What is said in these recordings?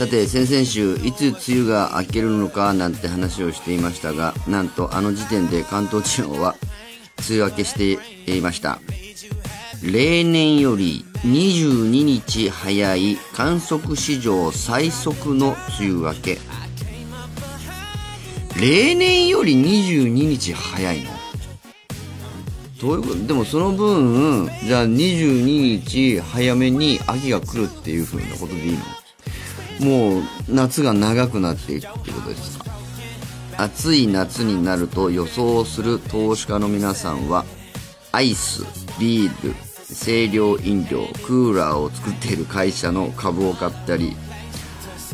さて先々週いつ梅雨が明けるのかなんて話をしていましたがなんとあの時点で関東地方は梅雨明けしていました。例年より22日早い観測史上最速の梅雨明け。例年より22日早いの？どういうこと？でもその分じゃあ22日早めに秋が来るっていう風なことでいいの？もう夏が長くなっていくってことですか？暑い夏になると予想する投資家の皆さんはアイスビール清涼飲料クーラーを作っている会社の株を買ったり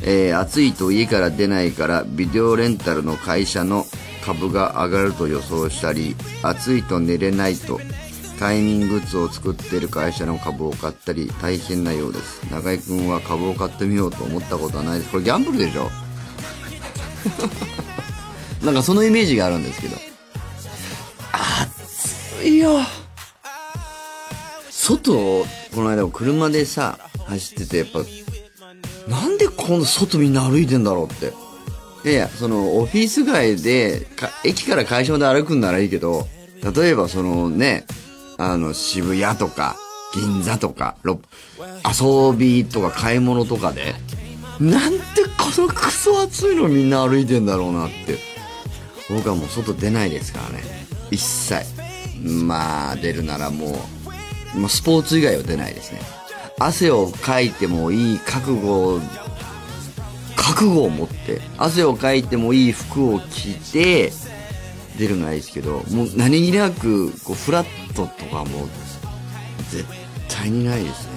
えー暑いと家から出ないからビデオレンタルの会社の株が上がると予想したり暑いと寝れないと快眠グッズを作ってる会社の株を買ったり大変なようです。中居君は株を買ってみようと思ったことはないです。これギャンブルでしょ？なんかそのイメージがあるんですけど。暑いよ。外この間車でさ走っててやっぱなんでこの外みんな歩いてんだろうって。いやいや、そのオフィス街で、駅から会社まで歩くんならいいけど、例えばそのね、あの渋谷とか、銀座とか、遊びとか買い物とかで、なんでこのクソ暑いのみんな歩いてんだろうなって。僕はもう外出ないですからね。一切。まあ、出るならもう、もうスポーツ以外は出ないですね。汗をかいてもいい覚悟を、覚悟を持って、汗をかいてもいい服を着て、出るのはいいですけど、もう何気なく、こう、フラットとかも、絶対にないですね。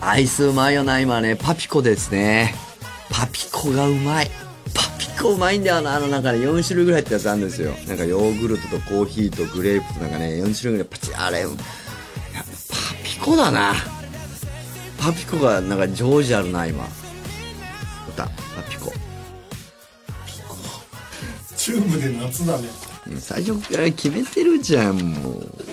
アイスうまいよな、今ね。パピコですね。パピコがうまい。パピコうまいんだよな。あの中で4種類ぐらいってやつあるんですよ。なんかヨーグルトとコーヒーとグレープとなんかね、4種類ぐらいパチあれ。パピコだな。パピコがなんかジョージアルな、今。チューブで夏だね最初から決めてるじゃん、もう。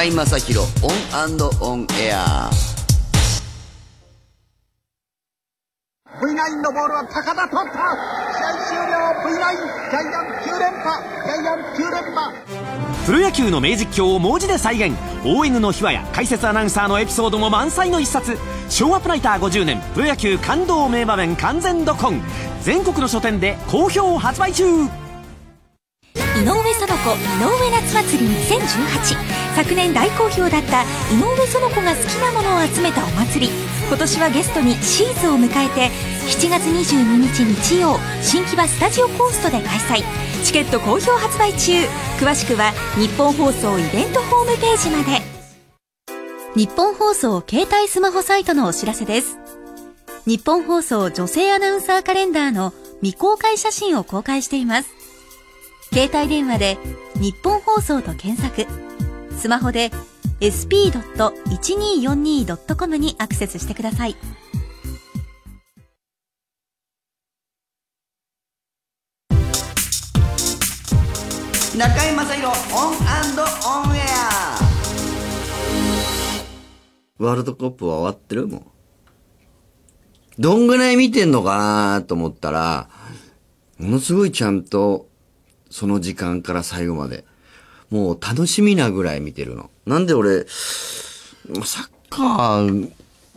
中居正広 ON & ON AIR。V9 のボールは高田取った。試合終了 V9 ジャイアン9連覇。ジャイアン9連覇。プロ野球の名実況を文字で再現。ON の秘話や解説アナウンサーのエピソードも満載の一冊。ショウアップナイター50年。プロ野球感動名場面完全ドコン。全国の書店で好評発売中。井上園子井上夏祭り2018昨年大好評だった井上園子が好きなものを集めたお祭り。今年はゲストにシーズを迎えて7月22日日曜新木場スタジオコーストで開催。チケット好評発売中。詳しくは日本放送イベントホームページまで。日本放送携帯スマホサイトのお知らせです。日本放送女性アナウンサーカレンダーの未公開写真を公開しています。携帯電話でニッポン放送と検索。スマホで sp.1242.com にアクセスしてください中居正広 ON & ON AIR ワールドカップは終わってる？もん。どんぐらい見てんのかなと思ったら、ものすごいちゃんと、その時間から最後まで。もう楽しみなぐらい見てるの。なんで俺、サッカー、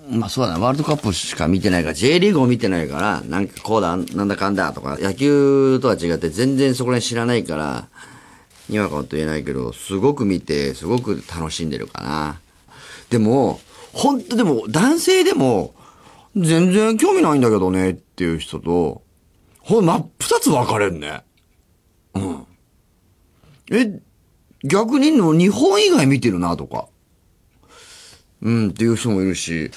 まあそうだな、ワールドカップしか見てないから、J リーグを見てないから、なんかこうだ、なんだかんだとか、野球とは違って全然そこら辺知らないから、にわかと言えないけど、すごく見て、すごく楽しんでるかな。でも、本当でも、男性でも、全然興味ないんだけどねっていう人と、ほん、真っ二つ分かれんね。うん。え、逆にの日本以外見てるなとか。うん、っていう人もいるし、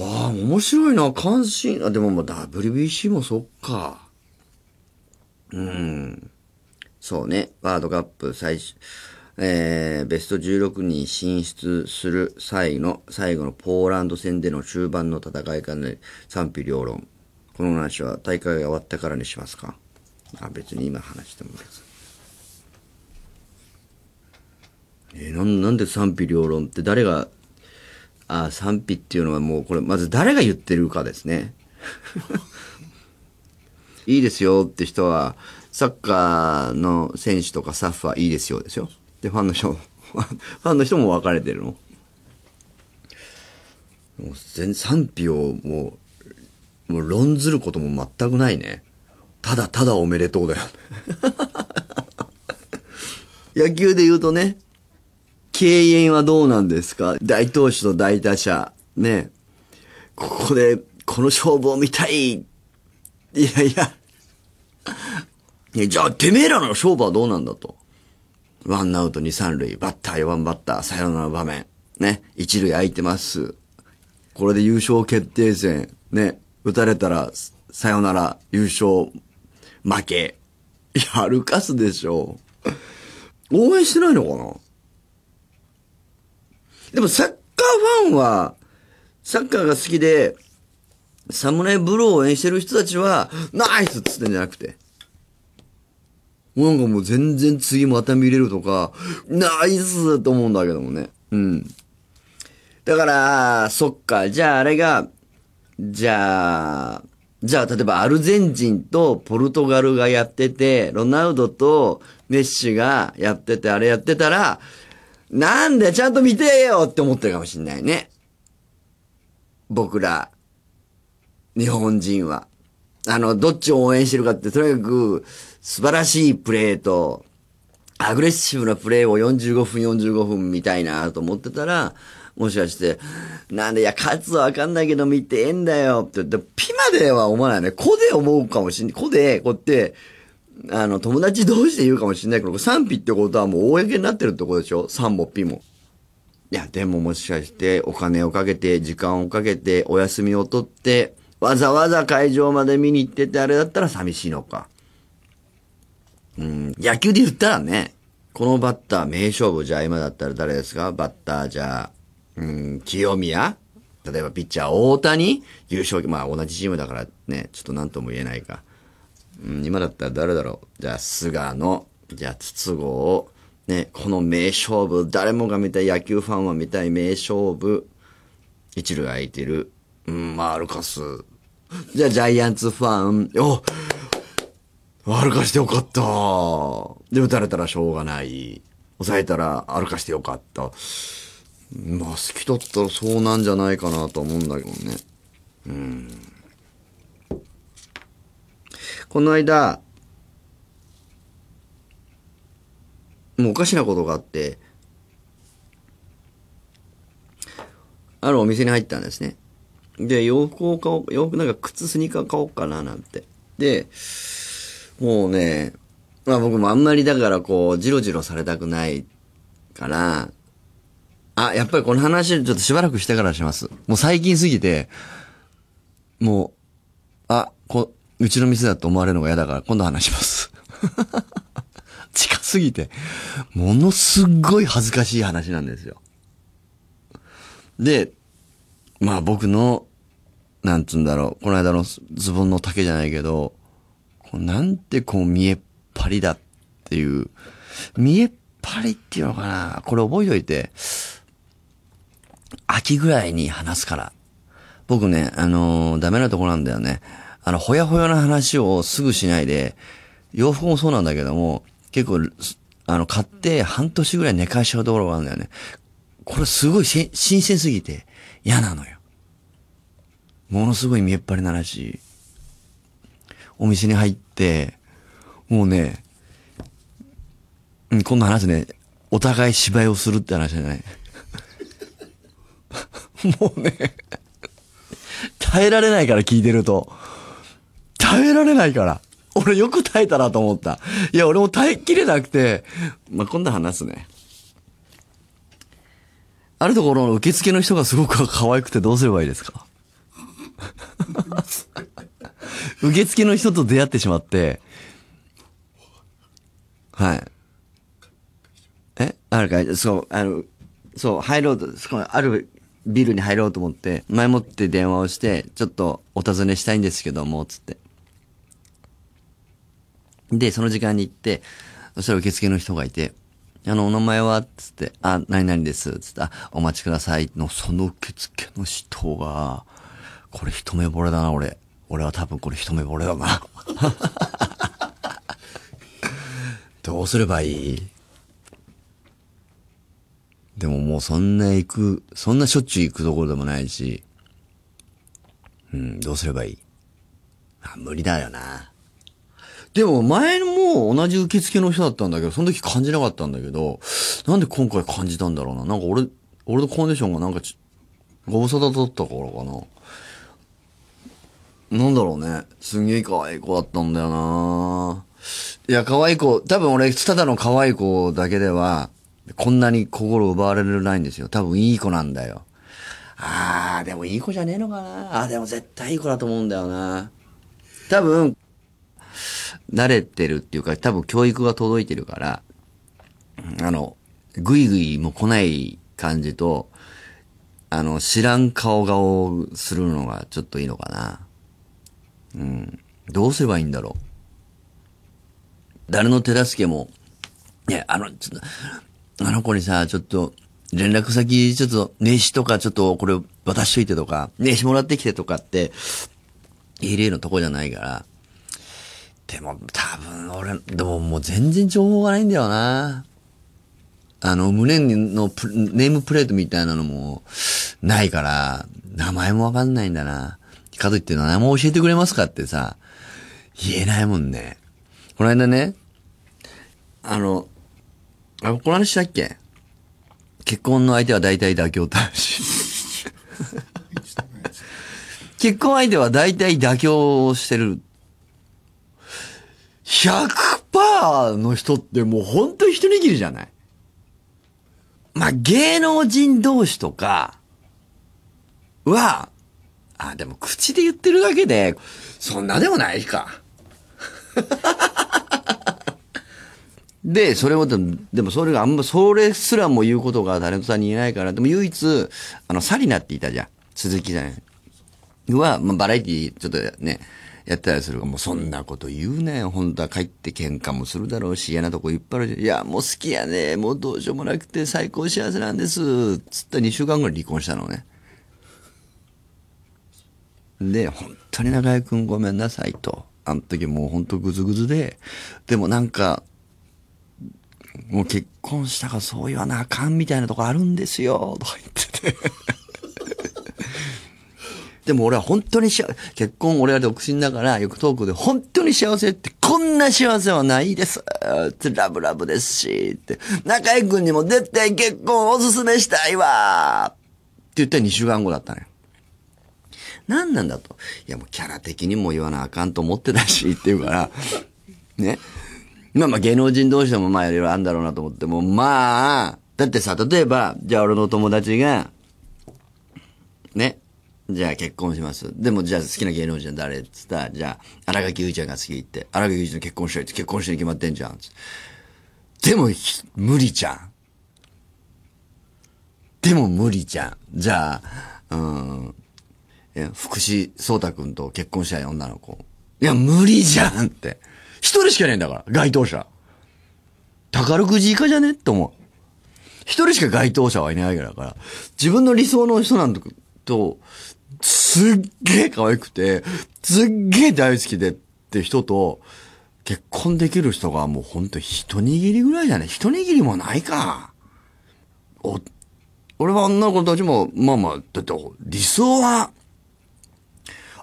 ああ、面白いな、関心、あ、でももう WBC もそっか。うん。そうね、ワールドカップ最終、えー、ベスト16に進出する際の、最後のポーランド戦での終盤の戦いからね、賛否両論。この話は大会が終わってからにしますかあ、別に今話してもいいです。えーなん、なんで賛否両論って誰が、あ、賛否っていうのはもうこれ、まず誰が言ってるかですね。いいですよって人は、サッカーの選手とかスタッフはいいですよですよ。で、ファンの人も、ファンの人も分かれてるの。もう全賛否をもう、もう論ずることも全くないね。ただただおめでとうだよ。野球で言うとね、敬遠はどうなんですか？大投手と大打者。ね。ここで、この勝負を見たい。いやいや。いやじゃあ、てめえらの勝負はどうなんだと。ワンアウト二三塁、バッター4番バッター、サヨナラの場面。ね。一塁空いてます。これで優勝決定戦。ね。打たれたら、サヨナラ、優勝、負け。やるかすでしょう。応援してないのかな？でもサッカーファンは、サッカーが好きで、サムライブルーを応援してる人たちは、ナイスっつってんじゃなくて。なんかもう全然次また見れるとか、ナイスと思うんだけどもね。うん。だから、そっか、じゃああれが、じゃあ、じゃあ例えばアルゼンチンとポルトガルがやってて、ロナウドとメッシがやってて、あれやってたら、なんでちゃんと見てよって思ってるかもしんないね。僕ら、日本人は。あの、どっちを応援してるかって、とにかく、素晴らしいプレーと、アグレッシブなプレーを45分45分見たいなと思ってたら、もしかして、なんで、いや、勝つはわかんないけど見てえんだよって言って、ピまでは思わないね。子で思うかもしんない。子で、こうやって、あの、友達同士で言うかもしんないけど、賛否ってことはもう公になってるってことでしょ？賛もピも。いや、でももしかして、お金をかけて、時間をかけて、お休みを取って、わざわざ会場まで見に行ってて、あれだったら寂しいのか。うん、野球で言ったらね、このバッター名勝負じゃあ今だったら誰ですか？バッターじゃあ、うん、清宮例えばピッチャー大谷優勝、まあ同じチームだからね、ちょっと何とも言えないか。うん、今だったら誰だろう？じゃあ菅野、じゃあ筒香、ね、この名勝負、誰もが見たい、野球ファンは見たい名勝負、一塁空いてる。うん、まあ、歩かす。じゃあ、ジャイアンツファン、お歩かしてよかった。で、打たれたらしょうがない。抑えたら歩かしてよかった。まあ、好きだったらそうなんじゃないかなと思うんだけどね。うん。この間、もうおかしなことがあって、あるお店に入ったんですね。で、洋服を買おう、洋服なんか靴スニーカー買おうかななんて。で、もうね、まあ僕もあんまりだからこう、ジロジロされたくないから、あ、やっぱりこの話ちょっとしばらくしてからします。もう最近すぎて、もう、あ、こ、うちの店だと思われるのが嫌だから今度話します。近すぎて、ものすっごい恥ずかしい話なんですよ。で、まあ僕の、なんつうんだろう、この間のズボンの丈じゃないけど、こうなんてこう見えっ張りだっていう、見えっ張りっていうのかなこれ覚えておいて、秋ぐらいに話すから。僕ね、あのーダメなとこなんだよね。あの、ほやほやな話をすぐしないで、洋服もそうなんだけども、結構、あの、買って半年ぐらい寝かしちゃうところがあるんだよね。これすごい新鮮すぎて嫌なのよ。ものすごい見えっ張りな話。お店に入って、もうね、うん、今度話ね、お互い芝居をするって話じゃない。もうね、耐えられないから聞いてると。耐えられないから。俺よく耐えたなと思った。いや、俺も耐えきれなくて、まあ、今度話すね。あるところの受付の人がすごく可愛くてどうすればいいですか？受付の人と出会ってしまって、はい。え？あるかい？そう、あの、そう、入ろうと、そこあるビルに入ろうと思って、前もって電話をして、ちょっとお尋ねしたいんですけども、つって。で、その時間に行って、そしたら受付の人がいて、あの、お名前は？つって、あ、何々です。つって、あ、お待ちください。の、その受付の人が、これ一目惚れだな、俺。俺は多分これ一目惚れだな。どうすればいい？でももうそんな行く、そんなしょっちゅう行くところでもないし、うん、どうすればいい？あ、無理だよな。でも前も同じ受付の人だったんだけど、その時感じなかったんだけど、なんで今回感じたんだろうな。なんか俺、俺のコンディションがなんか、ご無沙汰だったからかな。なんだろうね。すげえ可愛い子だったんだよないや、可愛い子、多分俺、ただの可愛い子だけでは、こんなに心奪われるないんですよ。多分いい子なんだよ。あー、でもいい子じゃねえのかなあー、でも絶対いい子だと思うんだよな。多分、慣れてるっていうか、多分教育が届いてるから、あの、ぐいぐいも来ない感じと、あの、知らん顔顔するのがちょっといいのかな。うん。どうすればいいんだろう。誰の手助けも、ね、あの、ちょっと、あの子にさ、ちょっと、連絡先、ちょっと、名刺とか、ちょっと、これ、渡しといてとか、名刺もらってきてとかって、入れのとこじゃないから。でも、多分、俺、でももう全然情報がないんだよな。あの、胸のプネームプレートみたいなのも、ないから、名前もわかんないんだな。かといって名前も教えてくれますかってさ、言えないもんね。この間ね、あの、あ、この話したっけ？結婚の相手は大体妥協って話。結婚相手は大体妥協をしてる。100%の人ってもう本当に一握りじゃない？まあ、芸能人同士とかは、あ、でも口で言ってるだけで、そんなでもないか。で、それをでも、でもそれがあんま、それすらも言うことがタレントさんに言えないから、でも唯一、あの、サリナっていたじゃん。鈴木さんは、まあ、バラエティちょっとね、やったりするから、もうそんなこと言うねん。本当は帰って喧嘩もするだろうし、嫌なとこいっぱいあるし、いや、もう好きやね。もうどうしようもなくて最高幸せなんです。つった2週間後に離婚したのね。で、本当に中居くんごめんなさいと。あの時もう本当グズグズで、でもなんか、もう結婚したかそう言わなあかんみたいなとこあるんですよ、とか言ってて。でも俺は本当に幸せ、結婚俺は独身だから、よくトークで本当に幸せって、こんな幸せはないですって、ラブラブですし、って、中居くんにも絶対結婚おすすめしたいわって言ったら2週間後だったのよ。何なんだと。いやもうキャラ的にも言わなあかんと思ってたし、って言うから、ね。まあまあ芸能人同士でもまあいろいろあるんだろうなと思っても、まあ、だってさ、例えば、じゃあ俺の友達が、ね。じゃあ結婚します。でもじゃあ好きな芸能人は誰って言ったら、じゃあ荒垣結衣ちゃんが好きって、荒垣結衣と結婚したいって結婚してに決まってんじゃん。でも無理じゃん。でも無理じゃん。じゃあ、うん、え福士蒼太くんと結婚したい女の子。いや、無理じゃんって。一人しかいないんだから、該当者。宝くじ以下じゃねって思う。一人しか該当者はいないわけだから、自分の理想の人なんだと、すっげえ可愛くて、すっげえ大好きでって人と、結婚できる人がもうほんと一握りぐらいじゃね一握りもないか。お、俺は女の子たちも、まあまあ、だって理想は、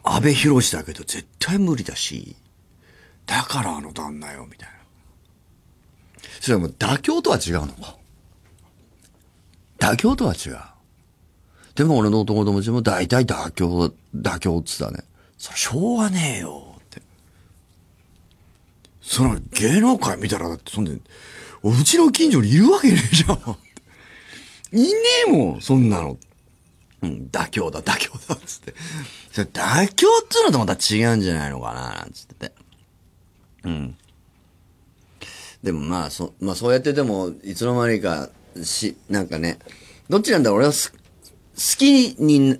安倍博士だけど絶対無理だし、だからあの旦那よ、みたいな。それはもう妥協とは違うのか。妥協とは違う。でも俺の男友達も大体妥協、妥協っつったね。それしょうがねえよ、って。その芸能界見たらだってそんで、うちの近所にいるわけねえじゃん。いねえもん、そんなの。うん、妥協だ、妥協だ、つって。それ妥協っつうのとまた違うんじゃないのかな、なんつってて。うん。でもまあ、そ、まあそうやってでも、いつの間にか、し、なんかね、どっちなんだろう俺はす、好きに、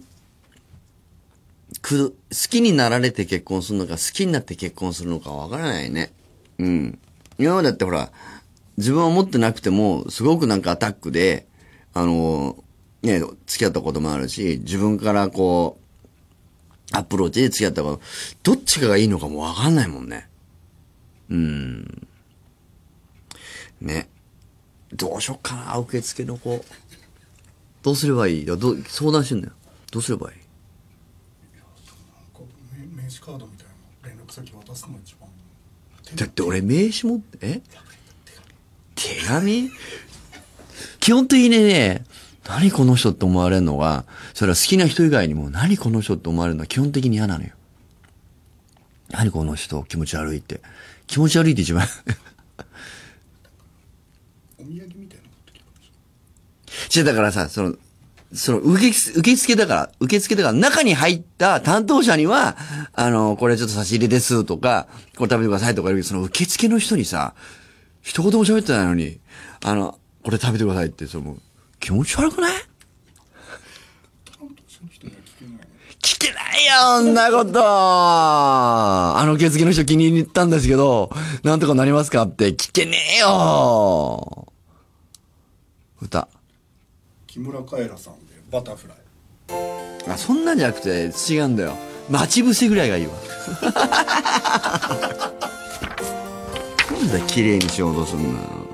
く、好きになられて結婚するのか、好きになって結婚するのかわからないね。うん。今までだってほら、自分は思ってなくても、すごくなんかアタックで、あの、ね、付き合ったこともあるし、自分からこう、アプローチで付き合ったこと、どっちかがいいのかもわかんないもんね。うん。ね。どうしよっかな、受付の子。どうすればいい？どう相談してんだよ。どうすればいい？名名刺カードみたいな連絡先渡すのが一番だって俺名刺持って、え？手紙？基本的にね、何この人って思われるのが、それは好きな人以外にも何この人って思われるのは基本的に嫌なのよ。何この人気持ち悪いって。気持ち悪いって一番。お土産みたいなの持ってきまし違う、だからさ、その、その、受け、受付だから、受付だから、中に入った担当者には、あの、これちょっと差し入れですとか、これ食べてくださいとか言うけど、その受付の人にさ、一言も喋ってないのに、あの、これ食べてくださいって、その、気持ち悪くない？聞けないね聞けないよ、そんなこと。あの受付の人気に入ったんですけど、なんとかなりますかって聞けねえよ。歌。木村カエラさんでバタフライあ、そんなんじゃなくて違うんだよ。待ち伏せぐらいがいいわ。なんだ綺麗にしようとすんな。よ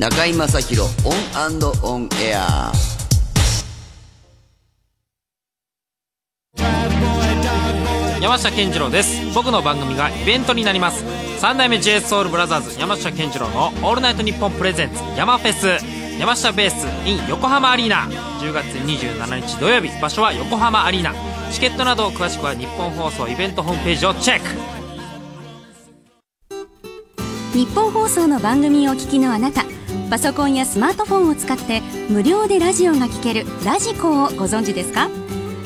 中居正広 ON & ON AIR。山下健二郎です。僕の番組がイベントになります。三代目 J SOUL BROTHERS 山下健二郎の「オールナイトニッポン presents 山フェス」山下ベース in 横浜アリーナ。10月27日土曜日場所は横浜アリーナ。チケットなど詳しくはニッポン放送イベントホームページをチェック。日本放送の番組をお聞きのあなたパソコンやスマートフォンを使って無料でラジオが聴けるラジコをご存知ですか？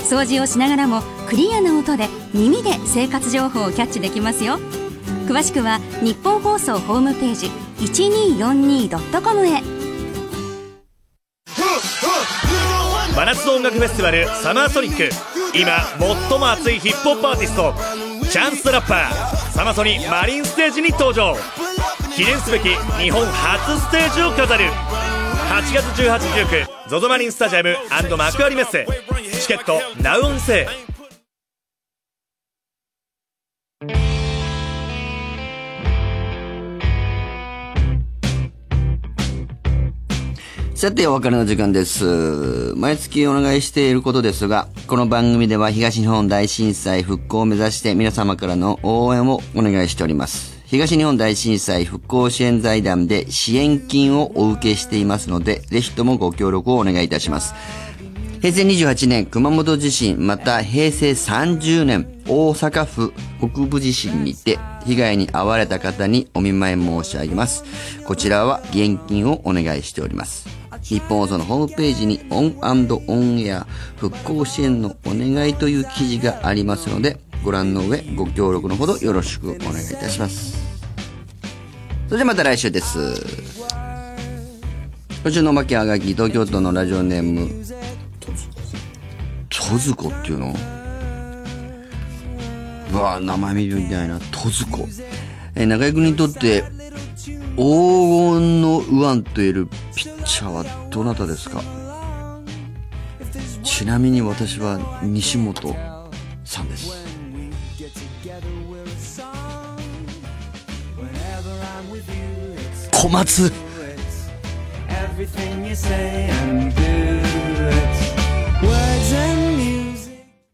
掃除をしながらもクリアな音で耳で生活情報をキャッチできますよ。詳しくは日本放送ホームページ 1242.com へ。真夏の音楽フェスティバルサマーソニック。今最も熱いヒップホップアーティストチャンスラッパー。サマソニマリンステージに登場。記念すべき日本初ステージを飾る8月1819 ZOZO マリンスタジアム幕張メッセチケットナウオンセさて、お別れの時間です。毎月お願いしていることですが、この番組では東日本大震災復興を目指して皆様からの応援をお願いしております。東日本大震災復興支援財団で支援金をお受けしていますので、ぜひともご協力をお願いいたします。平成28年熊本地震、また平成30年大阪府北部地震にて被害に遭われた方にお見舞い申し上げます。こちらは現金をお願いしております。ニッポン放送のホームページにオンオンエア復興支援のお願いという記事がありますので、ご覧の上ご協力のほどよろしくお願いいたします。それではまた来週です。今週のおまけあがき、東京都のラジオネーム、トズコっていうの？うわ名前見るみたいな。トズコ。えー中居君にとって、黄金の右腕と言えるピッチャーはどなたですか？ちなみに私は西本さんです。小松。Everything you say and do, words and